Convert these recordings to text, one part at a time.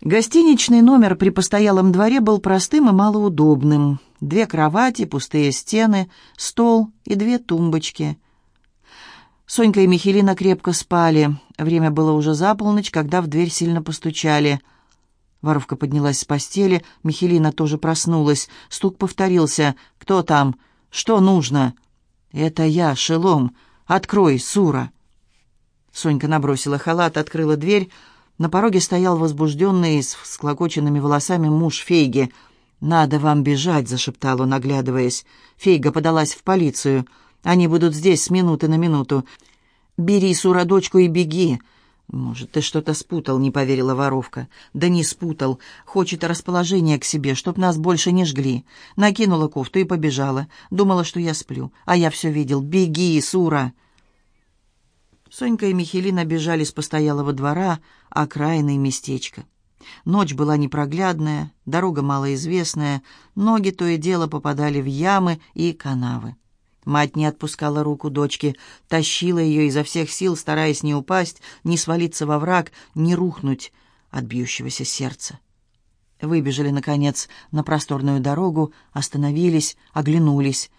Гостиничный номер при постоялом дворе был простым и малоудобным. Две кровати, пустые стены, стол и две тумбочки. Сонька и Михелина крепко спали. Время было уже за полночь, когда в дверь сильно постучали. Воровка поднялась с постели, Михелина тоже проснулась. Стук повторился. «Кто там? Что нужно?» «Это я, Шелом. Открой, Сура!» Сонька набросила халат, открыла дверь. На пороге стоял возбужденный с всклокоченными волосами муж Фейги. «Надо вам бежать», — зашептал он, оглядываясь. Фейга подалась в полицию. «Они будут здесь с минуты на минуту. Бери Сура дочку и беги». «Может, ты что-то спутал», — не поверила воровка. «Да не спутал. Хочет расположение к себе, чтоб нас больше не жгли». Накинула кофту и побежала. Думала, что я сплю. А я все видел. «Беги, Сура!» Сонька и Михелина бежали с постоялого двора, окраины местечко. Ночь была непроглядная, дорога малоизвестная, ноги то и дело попадали в ямы и канавы. Мать не отпускала руку дочки, тащила ее изо всех сил, стараясь не упасть, не свалиться во враг, не рухнуть от бьющегося сердца. Выбежали, наконец, на просторную дорогу, остановились, оглянулись.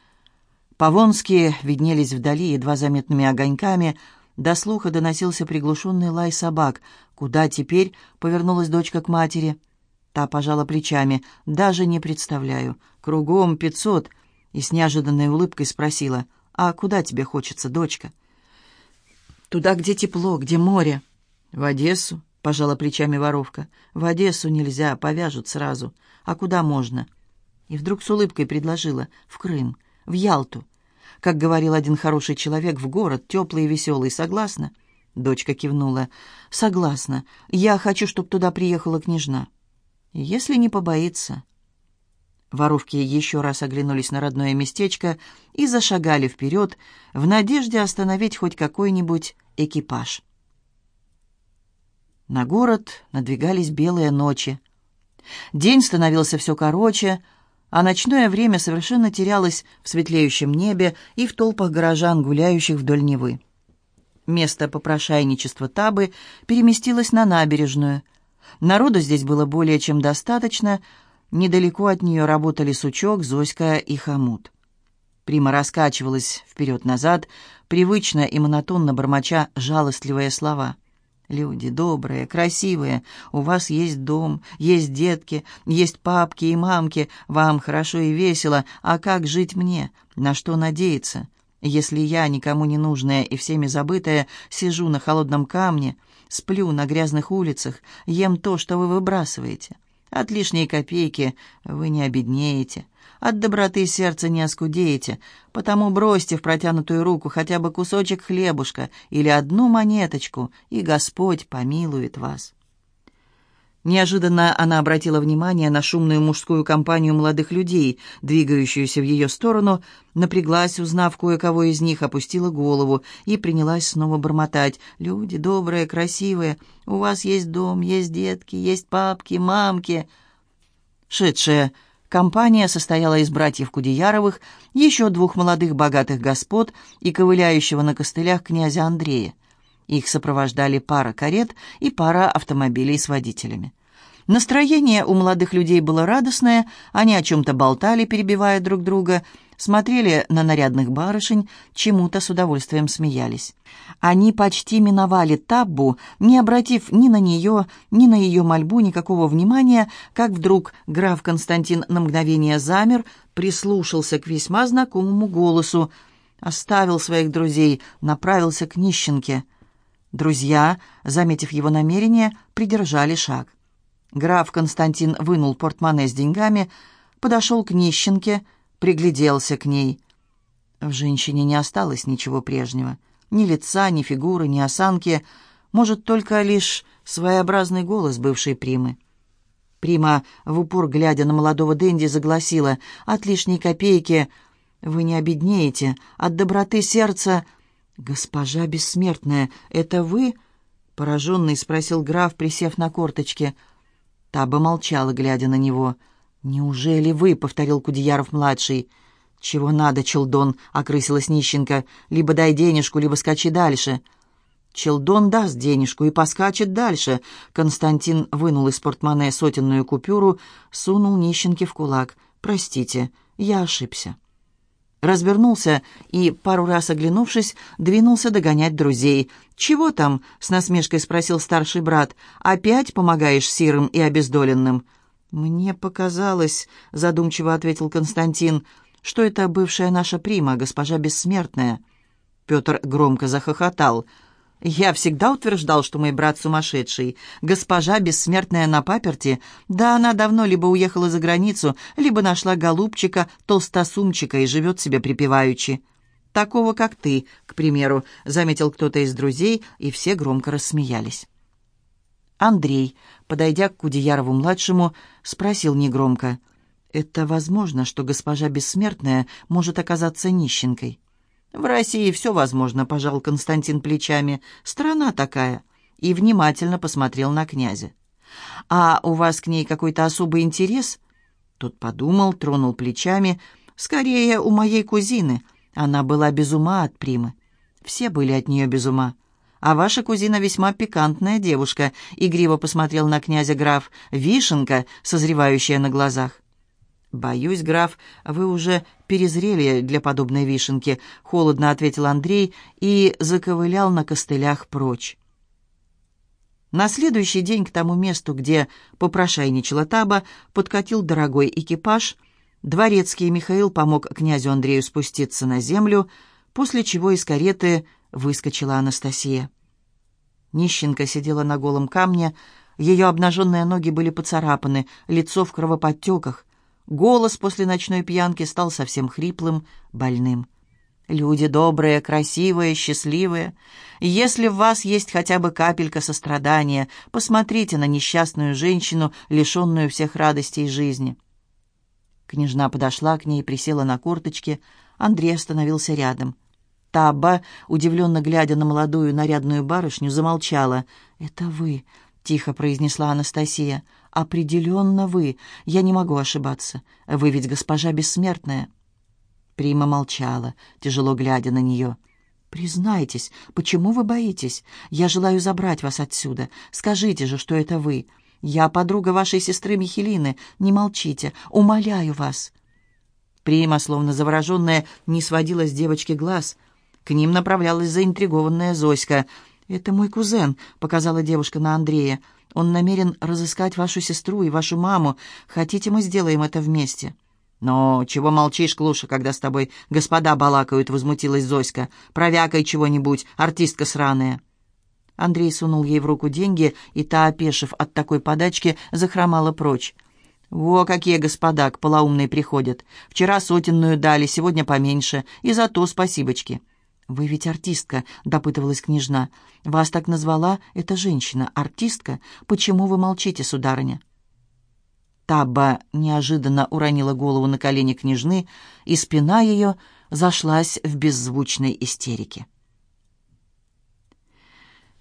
Повонские виднелись вдали едва заметными огоньками — до слуха доносился приглушенный лай собак. «Куда теперь?» — повернулась дочка к матери. Та пожала плечами. «Даже не представляю. Кругом пятьсот». И с неожиданной улыбкой спросила. «А куда тебе хочется, дочка?» «Туда, где тепло, где море». «В Одессу?» — пожала плечами воровка. «В Одессу нельзя, повяжут сразу. А куда можно?» И вдруг с улыбкой предложила. «В Крым, в Ялту. Как говорил один хороший человек, в город, теплый и веселый. Согласна?» Дочка кивнула. «Согласна. Я хочу, чтобы туда приехала княжна». «Если не побоится». Воровки еще раз оглянулись на родное местечко и зашагали вперед в надежде остановить хоть какой-нибудь экипаж. На город надвигались белые ночи. День становился все короче, а ночное время совершенно терялось в светлеющем небе и в толпах горожан, гуляющих вдоль Невы. Место попрошайничества Табы переместилось на набережную. Народу здесь было более чем достаточно, недалеко от нее работали Сучок, Зоська и Хомут. Прима раскачивалась вперед-назад, привычно и монотонно бормоча жалостливые слова — Люди добрые, красивые, у вас есть дом, есть детки, есть папки и мамки, вам хорошо и весело, а как жить мне, на что надеяться? Если я, никому не нужная и всеми забытая, сижу на холодном камне, сплю на грязных улицах, ем то, что вы выбрасываете. От лишней копейки вы не обеднеете, от доброты сердца не оскудеете, потому бросьте в протянутую руку хотя бы кусочек хлебушка или одну монеточку, и Господь помилует вас». Неожиданно она обратила внимание на шумную мужскую компанию молодых людей, двигающуюся в ее сторону, напряглась, узнав кое-кого из них, опустила голову и принялась снова бормотать. «Люди добрые, красивые, у вас есть дом, есть детки, есть папки, мамки». Шедшая Компания состояла из братьев Кудеяровых, еще двух молодых богатых господ и ковыляющего на костылях князя Андрея. Их сопровождали пара карет и пара автомобилей с водителями. Настроение у молодых людей было радостное, они о чем-то болтали, перебивая друг друга, смотрели на нарядных барышень, чему-то с удовольствием смеялись. Они почти миновали Таббу, не обратив ни на нее, ни на ее мольбу никакого внимания, как вдруг граф Константин на мгновение замер, прислушался к весьма знакомому голосу, оставил своих друзей, направился к нищенке. Друзья, заметив его намерение, придержали шаг. Граф Константин вынул портмоне с деньгами, подошел к нищенке, пригляделся к ней. В женщине не осталось ничего прежнего. Ни лица, ни фигуры, ни осанки. Может, только лишь своеобразный голос бывшей Примы. Прима, в упор глядя на молодого Дэнди, загласила «От лишней копейки вы не обеднеете, от доброты сердца...» «Госпожа бессмертная, это вы?» — пораженный спросил граф, присев на корточки — Таба молчала, глядя на него. «Неужели вы?» — повторил Кудеяров-младший. «Чего надо, Челдон?» — окрысилась нищенка. «Либо дай денежку, либо скачи дальше». Челдон даст денежку и поскачет дальше. Константин вынул из портмоне сотенную купюру, сунул нищенке в кулак. «Простите, я ошибся». Развернулся и, пару раз оглянувшись, двинулся догонять друзей. «Чего там?» — с насмешкой спросил старший брат. «Опять помогаешь сирым и обездоленным?» «Мне показалось», — задумчиво ответил Константин, «что это бывшая наша прима, госпожа Бессмертная». Петр громко захохотал. «Я всегда утверждал, что мой брат сумасшедший. Госпожа бессмертная на паперти, да она давно либо уехала за границу, либо нашла голубчика, толстосумчика и живет себе припеваючи. Такого, как ты, к примеру», — заметил кто-то из друзей, и все громко рассмеялись. Андрей, подойдя к Кудеярову-младшему, спросил негромко, «Это возможно, что госпожа бессмертная может оказаться нищенкой?» «В России все возможно», — пожал Константин плечами. «Страна такая». И внимательно посмотрел на князя. «А у вас к ней какой-то особый интерес?» Тот подумал, тронул плечами. «Скорее, у моей кузины. Она была без ума от Примы. Все были от нее без ума. А ваша кузина весьма пикантная девушка», — игриво посмотрел на князя граф. «Вишенка, созревающая на глазах». «Боюсь, граф, вы уже перезрели для подобной вишенки», — холодно ответил Андрей и заковылял на костылях прочь. На следующий день к тому месту, где попрошайничала Таба, подкатил дорогой экипаж. Дворецкий Михаил помог князю Андрею спуститься на землю, после чего из кареты выскочила Анастасия. Нищенка сидела на голом камне, ее обнаженные ноги были поцарапаны, лицо в кровоподтеках. Голос после ночной пьянки стал совсем хриплым, больным. «Люди добрые, красивые, счастливые. Если в вас есть хотя бы капелька сострадания, посмотрите на несчастную женщину, лишенную всех радостей жизни». Княжна подошла к ней, присела на корточки. Андрей остановился рядом. Таба, удивленно глядя на молодую нарядную барышню, замолчала. «Это вы», — тихо произнесла Анастасия. «Определенно вы. Я не могу ошибаться. Вы ведь госпожа бессмертная». Прима молчала, тяжело глядя на нее. «Признайтесь, почему вы боитесь? Я желаю забрать вас отсюда. Скажите же, что это вы. Я подруга вашей сестры Михелины. Не молчите. Умоляю вас». Прима, словно завороженная, не сводила с девочки глаз. К ним направлялась заинтригованная Зоська. «Это мой кузен», — показала девушка на Андрея. Он намерен разыскать вашу сестру и вашу маму. Хотите, мы сделаем это вместе?» «Но чего молчишь, Клуша, когда с тобой господа балакают?» — возмутилась Зоська. «Провякай чего-нибудь, артистка сраная». Андрей сунул ей в руку деньги, и та, опешив от такой подачки, захромала прочь. «Во, какие господа к полоумной приходят! Вчера сотенную дали, сегодня поменьше, и за то спасибочки». «Вы ведь артистка», — допытывалась княжна. «Вас так назвала эта женщина, артистка? Почему вы молчите, сударыня?» Табба неожиданно уронила голову на колени княжны, и спина ее зашлась в беззвучной истерике.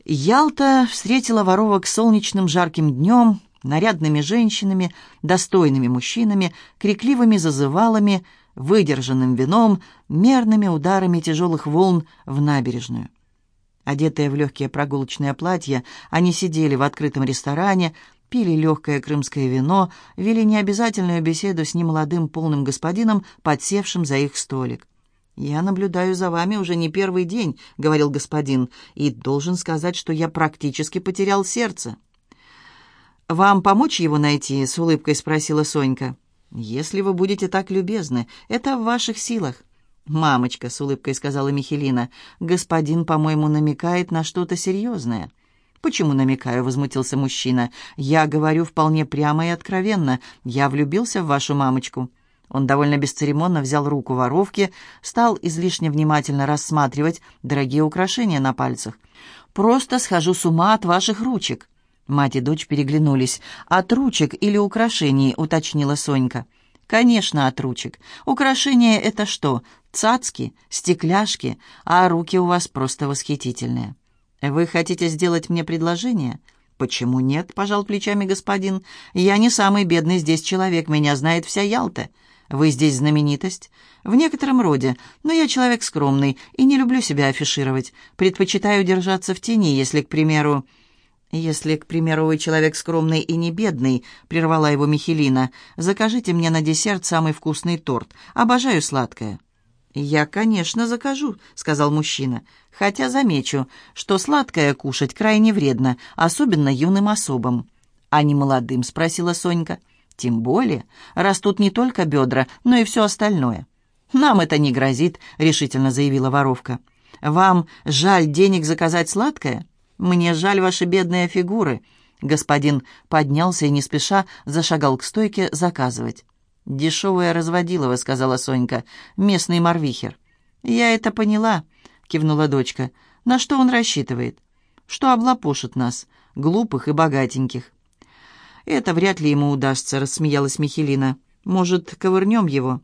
Ялта встретила воровок солнечным жарким днем, нарядными женщинами, достойными мужчинами, крикливыми зазывалами — выдержанным вином, мерными ударами тяжелых волн в набережную. Одетые в легкие прогулочные платья, они сидели в открытом ресторане, пили легкое крымское вино, вели необязательную беседу с немолодым полным господином, подсевшим за их столик. «Я наблюдаю за вами уже не первый день», — говорил господин, «и должен сказать, что я практически потерял сердце». «Вам помочь его найти?» — с улыбкой спросила Сонька. «Если вы будете так любезны, это в ваших силах». «Мамочка», — с улыбкой сказала Михелина, — «господин, по-моему, намекает на что-то серьезное». «Почему намекаю?» — возмутился мужчина. «Я говорю вполне прямо и откровенно. Я влюбился в вашу мамочку». Он довольно бесцеремонно взял руку воровки, стал излишне внимательно рассматривать дорогие украшения на пальцах. «Просто схожу с ума от ваших ручек». Мать и дочь переглянулись. «От ручек или украшений?» — уточнила Сонька. «Конечно, от ручек. Украшения — это что? Цацки, стекляшки, а руки у вас просто восхитительные. Вы хотите сделать мне предложение?» «Почему нет?» — пожал плечами господин. «Я не самый бедный здесь человек, меня знает вся Ялта. «Вы здесь знаменитость?» «В некотором роде, но я человек скромный и не люблю себя афишировать. Предпочитаю держаться в тени, если, к примеру...» «Если, к примеру, вы человек скромный и не бедный», — прервала его Михелина, — «закажите мне на десерт самый вкусный торт. Обожаю сладкое». «Я, конечно, закажу», — сказал мужчина. «Хотя замечу, что сладкое кушать крайне вредно, особенно юным особам». «А не молодым?» — спросила Сонька. «Тем более, растут не только бедра, но и все остальное». «Нам это не грозит», — решительно заявила воровка. «Вам жаль денег заказать сладкое?» «Мне жаль ваши бедные фигуры». Господин поднялся и не спеша зашагал к стойке заказывать. «Дешевая разводилова», — сказала Сонька, — «местный морвихер». «Я это поняла», — кивнула дочка. «На что он рассчитывает?» «Что облапошит нас, глупых и богатеньких». «Это вряд ли ему удастся», — рассмеялась Михелина. «Может, ковырнем его?»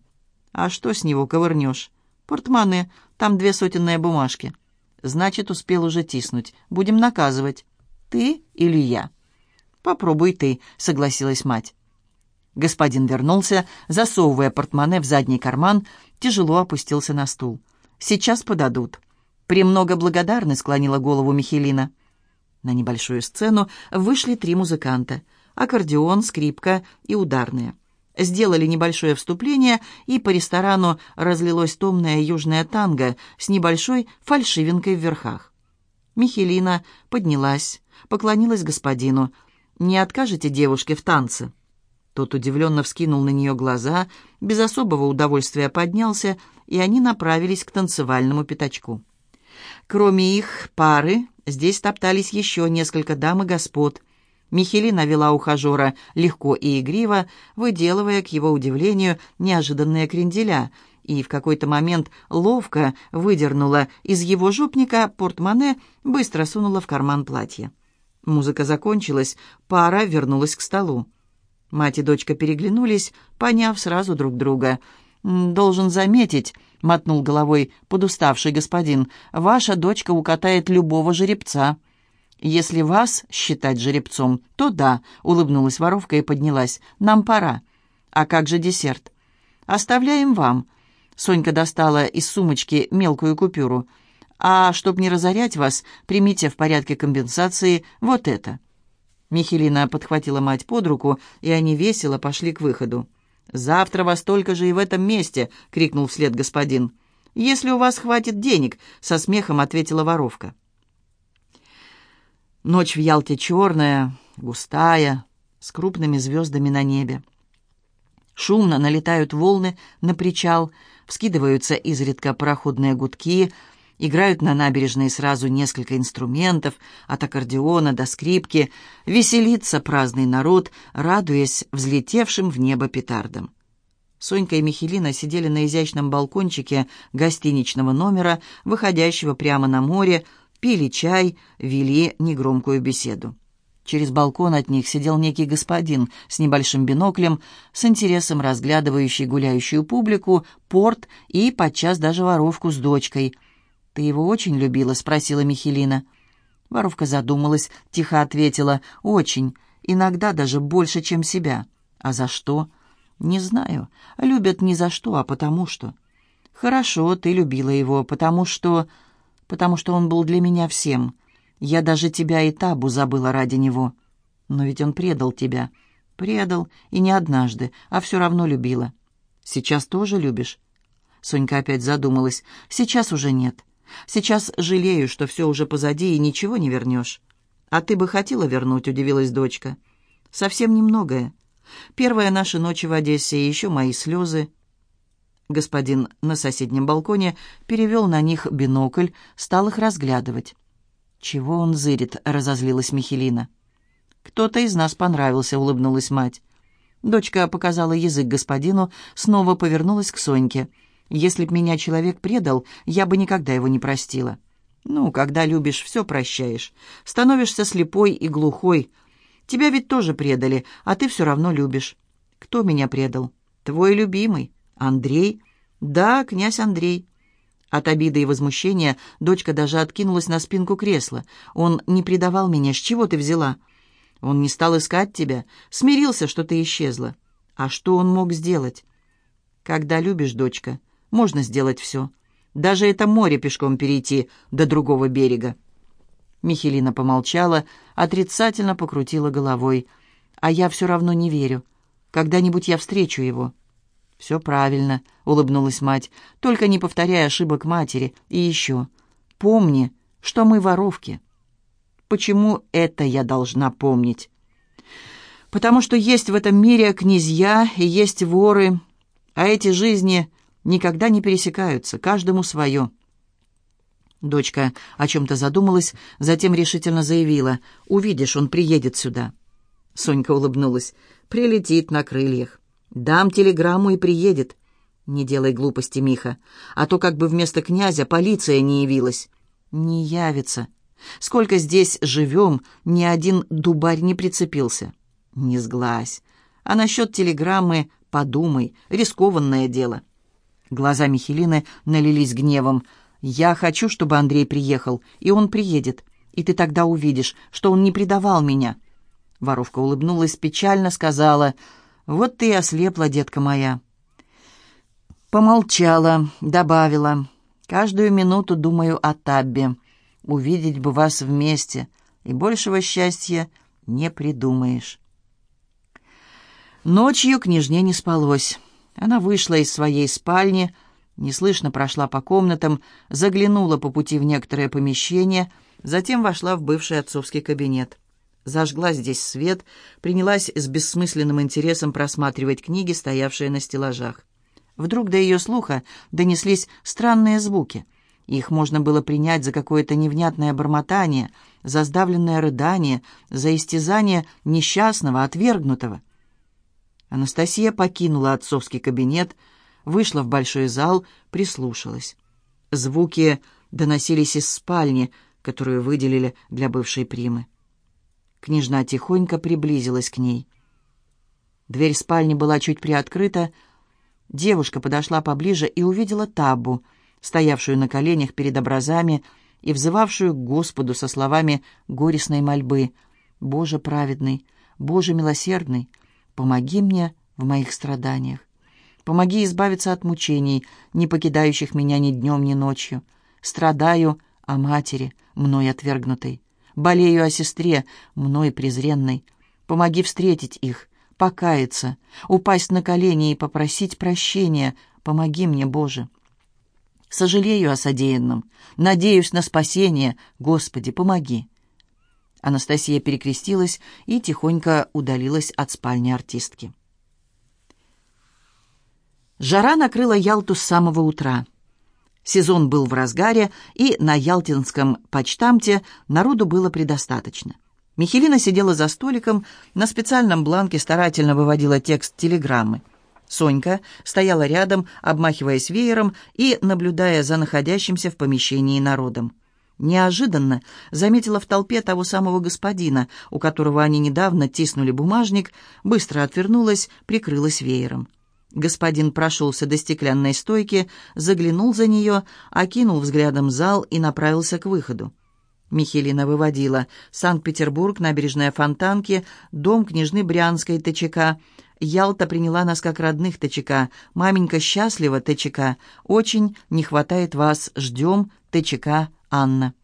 «А что с него ковырнешь?» «Портманы, там две сотенные бумажки». Значит, успел уже тиснуть. Будем наказывать. Ты или я? Попробуй ты, согласилась мать. Господин вернулся, засовывая портмоне в задний карман, тяжело опустился на стул. «Сейчас подадут». «Премного благодарны», — склонила голову Михелина. На небольшую сцену вышли три музыканта — аккордеон, скрипка и ударные сделали небольшое вступление, и по ресторану разлилось томное южное танго с небольшой фальшивинкой в верхах. Михелина поднялась, поклонилась господину. «Не откажете девушке в танце?» Тот удивленно вскинул на нее глаза, без особого удовольствия поднялся, и они направились к танцевальному пятачку. Кроме их пары, здесь топтались еще несколько дам и господ — Михелина вела ухажера легко и игриво, выделывая, к его удивлению, неожиданные кренделя, и в какой-то момент ловко выдернула из его жопника портмоне, быстро сунула в карман платья. Музыка закончилась, пара вернулась к столу. Мать и дочка переглянулись, поняв сразу друг друга. «Должен заметить», — мотнул головой подуставший господин, — «ваша дочка укатает любого жеребца». «Если вас считать жеребцом, то да», — улыбнулась воровка и поднялась. «Нам пора». «А как же десерт?» «Оставляем вам». Сонька достала из сумочки мелкую купюру. «А чтоб не разорять вас, примите в порядке компенсации вот это». Михелина подхватила мать под руку, и они весело пошли к выходу. «Завтра вас только же и в этом месте!» — крикнул вслед господин. «Если у вас хватит денег», — со смехом ответила воровка. Ночь в Ялте черная, густая, с крупными звездами на небе. Шумно налетают волны на причал, вскидываются изредка пароходные гудки, играют на набережной сразу несколько инструментов, от аккордеона до скрипки, веселится праздный народ, радуясь взлетевшим в небо петардам. Сонька и Михелина сидели на изящном балкончике гостиничного номера, выходящего прямо на море, пили чай, вели негромкую беседу. Через балкон от них сидел некий господин с небольшим биноклем, с интересом разглядывающий гуляющую публику, порт и подчас даже воровку с дочкой. «Ты его очень любила?» — спросила Михелина. Воровка задумалась, тихо ответила. «Очень. Иногда даже больше, чем себя. А за что?» «Не знаю. Любят не за что, а потому что». «Хорошо, ты любила его, потому что...» потому что он был для меня всем. Я даже тебя и табу забыла ради него. Но ведь он предал тебя. Предал, и не однажды, а все равно любила. Сейчас тоже любишь?» Сонька опять задумалась. «Сейчас уже нет. Сейчас жалею, что все уже позади и ничего не вернешь». «А ты бы хотела вернуть?» — удивилась дочка. «Совсем немногое. Первая наша ночь в Одессе и еще мои слезы. Господин на соседнем балконе перевел на них бинокль, стал их разглядывать. «Чего он зырит?» — разозлилась Михелина. «Кто-то из нас понравился», — улыбнулась мать. Дочка показала язык господину, снова повернулась к Соньке. «Если б меня человек предал, я бы никогда его не простила». «Ну, когда любишь, все прощаешь. Становишься слепой и глухой. Тебя ведь тоже предали, а ты все равно любишь». «Кто меня предал?» «Твой любимый». «Андрей?» «Да, князь Андрей». От обиды и возмущения дочка даже откинулась на спинку кресла. «Он не предавал меня. С чего ты взяла?» «Он не стал искать тебя. Смирился, что ты исчезла». «А что он мог сделать?» Когда любишь, дочка, можно сделать все. Даже это море пешком перейти до другого берега. Михелина помолчала, отрицательно покрутила головой. «А я все равно не верю. Когда-нибудь я встречу его». «Все правильно», — улыбнулась мать. «Только не повторяй ошибок матери. И еще. Помни, что мы воровки». «Почему это я должна помнить?» «Потому что есть в этом мире князья и есть воры, а эти жизни никогда не пересекаются, каждому свое». Дочка о чем-то задумалась, затем решительно заявила. «Увидишь, он приедет сюда». Сонька улыбнулась. «Прилетит на крыльях. Дам телеграмму и приедет». «Не делай глупости, Миха, а то как бы вместо князя полиция не явилась». «Не явится. Сколько здесь живем, ни один дубарь не прицепился». «Не сглазь. А насчет телеграммы подумай, рискованное дело». Глаза Михелины налились гневом. «Я хочу, чтобы Андрей приехал, и он приедет. И ты тогда увидишь, что он не предавал меня». Воровка улыбнулась, печально сказала, «Вот ты и ослепла, детка моя». Помолчала, добавила, «Каждую минуту думаю о Таббе. Увидеть бы вас вместе, и большего счастья не придумаешь». Ночью княжне не спалось. Она вышла из своей спальни, Неслышно прошла по комнатам, заглянула по пути в некоторое помещение, затем вошла в бывший отцовский кабинет. Зажгла здесь свет, принялась с бессмысленным интересом просматривать книги, стоявшие на стеллажах. Вдруг до ее слуха донеслись странные звуки. Их можно было принять за какое-то невнятное бормотание, за сдавленное рыдание, за истязание несчастного, отвергнутого. Анастасия покинула отцовский кабинет, вышла в большой зал, прислушалась. Звуки доносились из спальни, которую выделили для бывшей примы. Княжна тихонько приблизилась к ней. Дверь спальни была чуть приоткрыта. Девушка подошла поближе и увидела Табу, стоявшую на коленях перед образами и взывавшую к Господу со словами горестной мольбы «Боже праведный, Боже милосердный, помоги мне в моих страданиях». Помоги избавиться от мучений, не покидающих меня ни днем, ни ночью. Страдаю о матери, мной отвергнутой. Болею о сестре, мной презренной. Помоги встретить их, покаяться, упасть на колени и попросить прощения. Помоги мне, Боже. Сожалею о содеянном, надеюсь на спасение. Господи, помоги. Анастасия перекрестилась и тихонько удалилась от спальни артистки. Жара накрыла Ялту с самого утра. Сезон был в разгаре, и на ялтинском почтамте народу было предостаточно. Михелина сидела за столиком, на специальном бланке старательно выводила текст телеграммы. Сонька стояла рядом, обмахиваясь веером и наблюдая за находящимся в помещении народом. Неожиданно заметила в толпе того самого господина, у которого они недавно тиснули бумажник, быстро отвернулась, прикрылась веером. Господин прошелся до стеклянной стойки, заглянул за нее, окинул взглядом зал и направился к выходу. Михелина выводила Санкт-Петербург, набережная Фонтанки, дом княжны Брянской ТЧК. Ялта приняла нас как родных ТЧК. Маменька счастлива ТЧК. Очень не хватает вас. Ждем ТЧК Анна.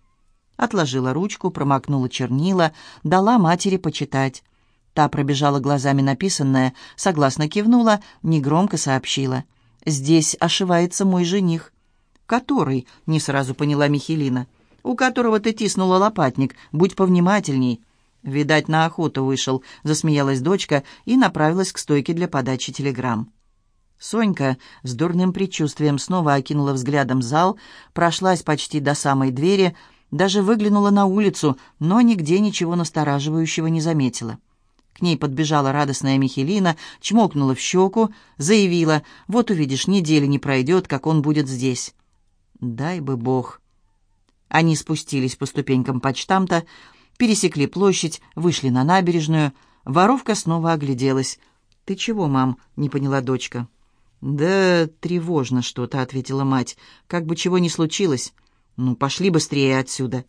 Отложила ручку, промокнула чернила, дала матери почитать. Та пробежала глазами написанное, согласно кивнула, негромко сообщила. «Здесь ошивается мой жених». «Который?» — не сразу поняла Михелина. «У которого ты тиснула лопатник. Будь повнимательней». «Видать, на охоту вышел», — засмеялась дочка и направилась к стойке для подачи телеграмм. Сонька с дурным предчувствием снова окинула взглядом зал, прошлась почти до самой двери, даже выглянула на улицу, но нигде ничего настораживающего не заметила. К ней подбежала радостная Михелина, чмокнула в щеку, заявила, «Вот увидишь, недели не пройдет, как он будет здесь». «Дай бы Бог». Они спустились по ступенькам почтамта, пересекли площадь, вышли на набережную. Воровка снова огляделась. «Ты чего, мам?» — не поняла дочка. «Да тревожно что-то», — ответила мать. «Как бы чего ни случилось. Ну, пошли быстрее отсюда».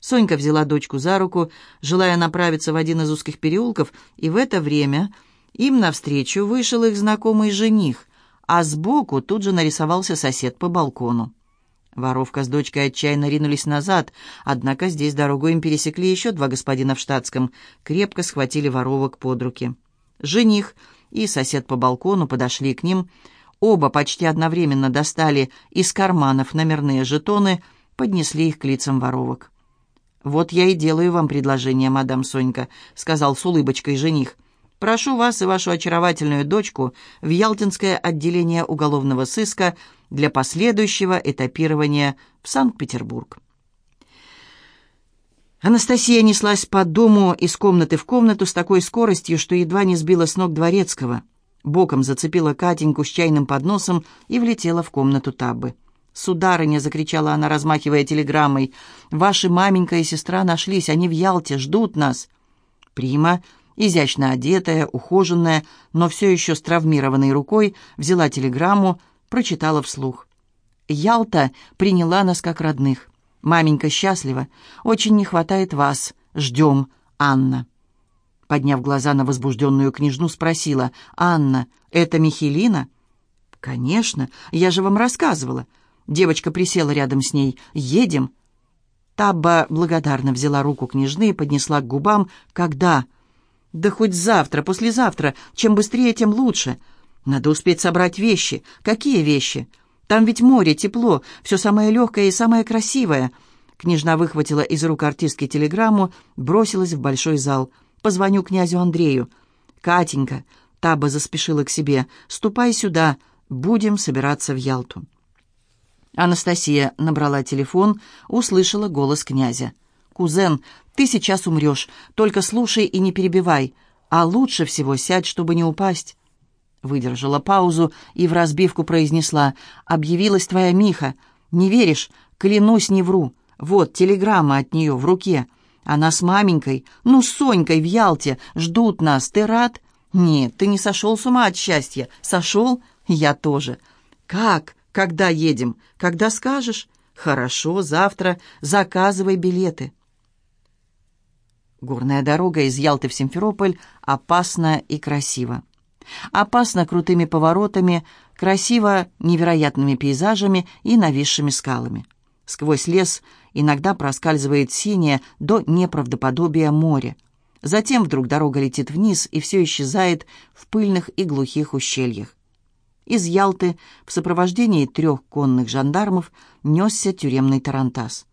Сонька взяла дочку за руку, желая направиться в один из узких переулков, и в это время им навстречу вышел их знакомый жених, а сбоку тут же нарисовался сосед по балкону. Воровка с дочкой отчаянно ринулись назад, однако здесь дорогу им пересекли еще два господина в штатском, крепко схватили воровок под руки. Жених и сосед по балкону подошли к ним, оба почти одновременно достали из карманов номерные жетоны, поднесли их к лицам воровок. «Вот я и делаю вам предложение, мадам Сонька», — сказал с улыбочкой жених. «Прошу вас и вашу очаровательную дочку в Ялтинское отделение уголовного сыска для последующего этапирования в Санкт-Петербург». Анастасия неслась по дому из комнаты в комнату с такой скоростью, что едва не сбила с ног дворецкого. Боком зацепила Катеньку с чайным подносом и влетела в комнату Таббы. «Сударыня!» — закричала она, размахивая телеграммой. «Ваши маменька и сестра нашлись, они в Ялте, ждут нас!» Прима, изящно одетая, ухоженная, но все еще с травмированной рукой, взяла телеграмму, прочитала вслух. «Ялта приняла нас как родных. Маменька счастлива. Очень не хватает вас. Ждем. Анна». Подняв глаза на возбужденную княжну, спросила. «Анна, это Михелина?» «Конечно. Я же вам рассказывала». Девочка присела рядом с ней. «Едем?» Табба благодарно взяла руку княжны и поднесла к губам. «Когда?» «Да хоть завтра, послезавтра. Чем быстрее, тем лучше. Надо успеть собрать вещи. Какие вещи?» Там ведь море, тепло, все самое легкое и самое красивое». Княжна выхватила из рук артистки телеграмму, бросилась в большой зал. «Позвоню князю Андрею». «Катенька», — Таба заспешила к себе, — «ступай сюда, будем собираться в Ялту». Анастасия набрала телефон, услышала голос князя. «Кузен, ты сейчас умрешь, только слушай и не перебивай, а лучше всего сядь, чтобы не упасть». Выдержала паузу и в разбивку произнесла. «Объявилась твоя Миха. Не веришь? Клянусь, не вру. Вот, телеграмма от нее в руке. Она с маменькой, ну, с Сонькой в Ялте. Ждут нас. Ты рад?» «Нет, ты не сошел с ума от счастья. Сошел? Я тоже». «Как? Когда едем? Когда скажешь?» «Хорошо, завтра. Заказывай билеты». Горная дорога из Ялты в Симферополь опасна и красива. Опасно крутыми поворотами, красиво невероятными пейзажами и нависшими скалами. Сквозь лес иногда проскальзывает синее до неправдоподобия море. Затем вдруг дорога летит вниз и все исчезает в пыльных и глухих ущельях. Из Ялты в сопровождении трех конных жандармов несся тюремный тарантас.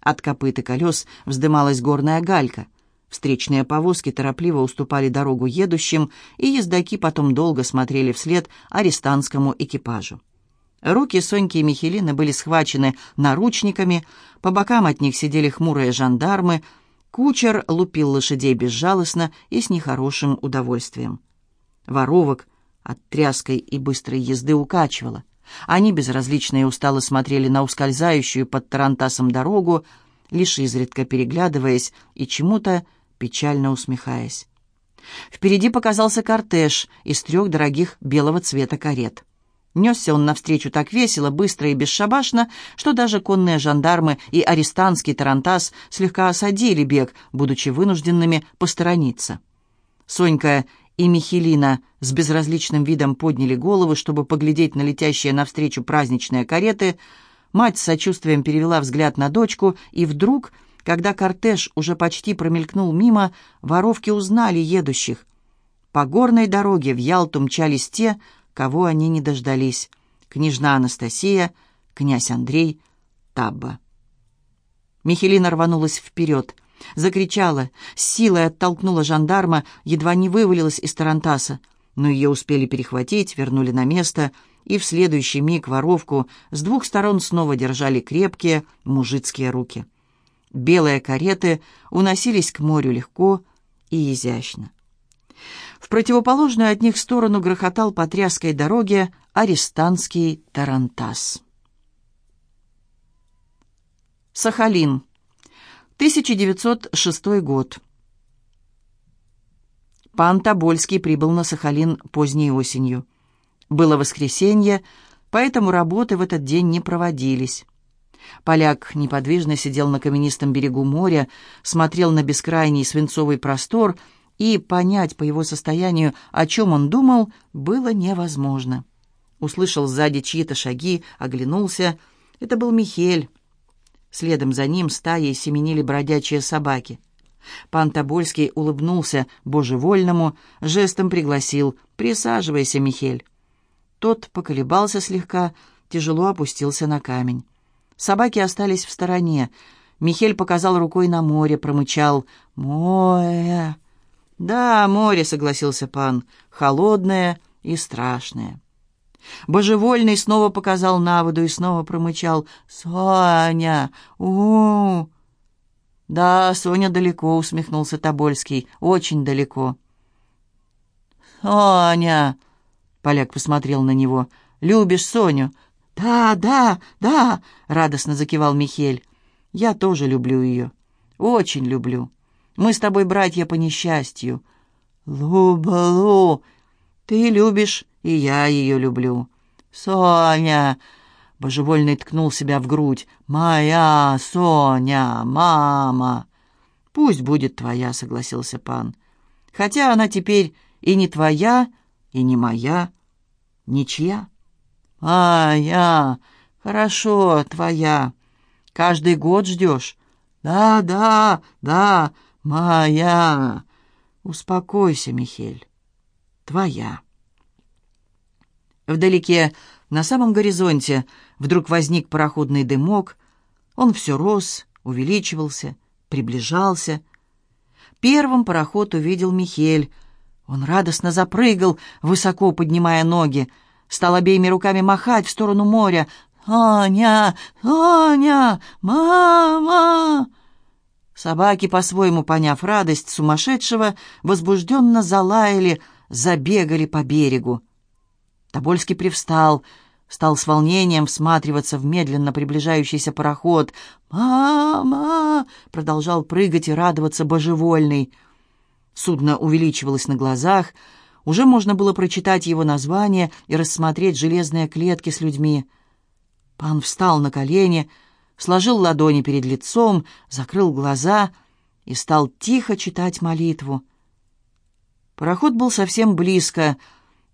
От копыт и колес вздымалась горная галька — Встречные повозки торопливо уступали дорогу едущим, и ездаки потом долго смотрели вслед арестантскому экипажу. Руки Соньки и Михелины были схвачены наручниками, по бокам от них сидели хмурые жандармы, кучер лупил лошадей безжалостно и с нехорошим удовольствием. Воровок от тряской и быстрой езды укачивало. Они безразлично и устало смотрели на ускользающую под тарантасом дорогу, лишь изредка переглядываясь и чему-то печально усмехаясь. Впереди показался кортеж из трех дорогих белого цвета карет. Несся он навстречу так весело, быстро и бесшабашно, что даже конные жандармы и арестантский тарантас слегка осадили бег, будучи вынужденными посторониться. Сонька и Михелина с безразличным видом подняли головы, чтобы поглядеть на летящие навстречу праздничные кареты. Мать с сочувствием перевела взгляд на дочку, и вдруг когда кортеж уже почти промелькнул мимо, воровки узнали едущих. По горной дороге в Ялту мчались те, кого они не дождались. Княжна Анастасия, князь Андрей, Табба. Михелина рванулась вперед, закричала, с силой оттолкнула жандарма, едва не вывалилась из тарантаса, но ее успели перехватить, вернули на место, и в следующий миг воровку с двух сторон снова держали крепкие мужицкие руки. Белые кареты уносились к морю легко и изящно. В противоположную от них сторону грохотал по тряской дороге арестантский тарантас. Сахалин. 1906 год. Пан Тобольский прибыл на Сахалин поздней осенью. Было воскресенье, поэтому работы в этот день не проводились. Поляк неподвижно сидел на каменистом берегу моря, смотрел на бескрайний свинцовый простор, и понять по его состоянию, о чем он думал, было невозможно. Услышал сзади чьи-то шаги, оглянулся. Это был Михель. Следом за ним стаей семенили бродячие собаки. Пан Тобольский улыбнулся божевольному, жестом пригласил «Присаживайся, Михель». Тот поколебался слегка, тяжело опустился на камень. Собаки остались в стороне. Михель показал рукой на море, промычал «Море». «Да, море», — согласился пан, — «холодное и страшное». Божевольный снова показал на воду и снова промычал «Соня! у, -у, -у «Да, Соня далеко», — усмехнулся Тобольский, — «очень далеко». «Соня!» — поляк посмотрел на него. «Любишь Соню?» «Да, да, да!» — радостно закивал Михель. «Я тоже люблю ее. Очень люблю. Мы с тобой братья по несчастью». «Лу-балу! Ты любишь, и я ее люблю». «Соня!» Божевольный ткнул себя в грудь. «Моя Соня, мама!» «Пусть будет твоя», — согласился пан. «Хотя она теперь и не твоя, и не моя, ничья». «А, я... Хорошо, твоя. Каждый год ждешь?» «Да, да, да, моя. Успокойся, Михель. Твоя». Вдалеке, на самом горизонте, вдруг возник пароходный дымок. Он все рос, увеличивался, приближался. Первым пароход увидел Михель. Он радостно запрыгал, высоко поднимая ноги, стал обеими руками махать в сторону моря. «Аня! Аня! Мама!» Собаки, по-своему поняв радость сумасшедшего, возбужденно залаяли, забегали по берегу. Тобольский привстал, стал с волнением всматриваться в медленно приближающийся пароход. «Мама!» — продолжал прыгать и радоваться божевольный. Судно увеличивалось на глазах, уже можно было прочитать его название и рассмотреть железные клетки с людьми. Пан встал на колени, сложил ладони перед лицом, закрыл глаза и стал тихо читать молитву. Пароход был совсем близко —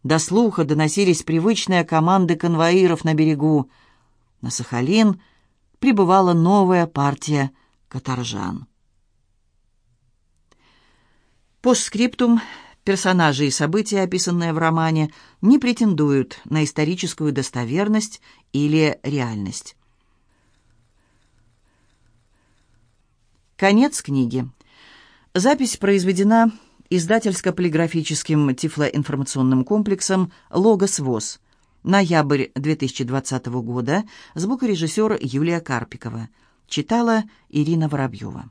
до слуха доносились привычные команды конвоиров на берегу. На Сахалин прибывала новая партия каторжан. Постскриптум. Персонажи и события, описанные в романе, не претендуют на историческую достоверность или реальность. Конец книги. Запись произведена издательско-полиграфическим тифлоинформационным комплексом «Логос ВОЗ». Ноябрь 2020 года. Звукорежиссер Юлия Карпикова. Читала Ирина Воробьева.